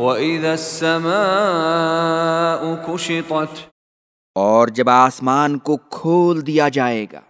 وَإِذَا السَّمَاءُ كُشِطَتْ اور جب آسمان کو کھول دیا جائے گا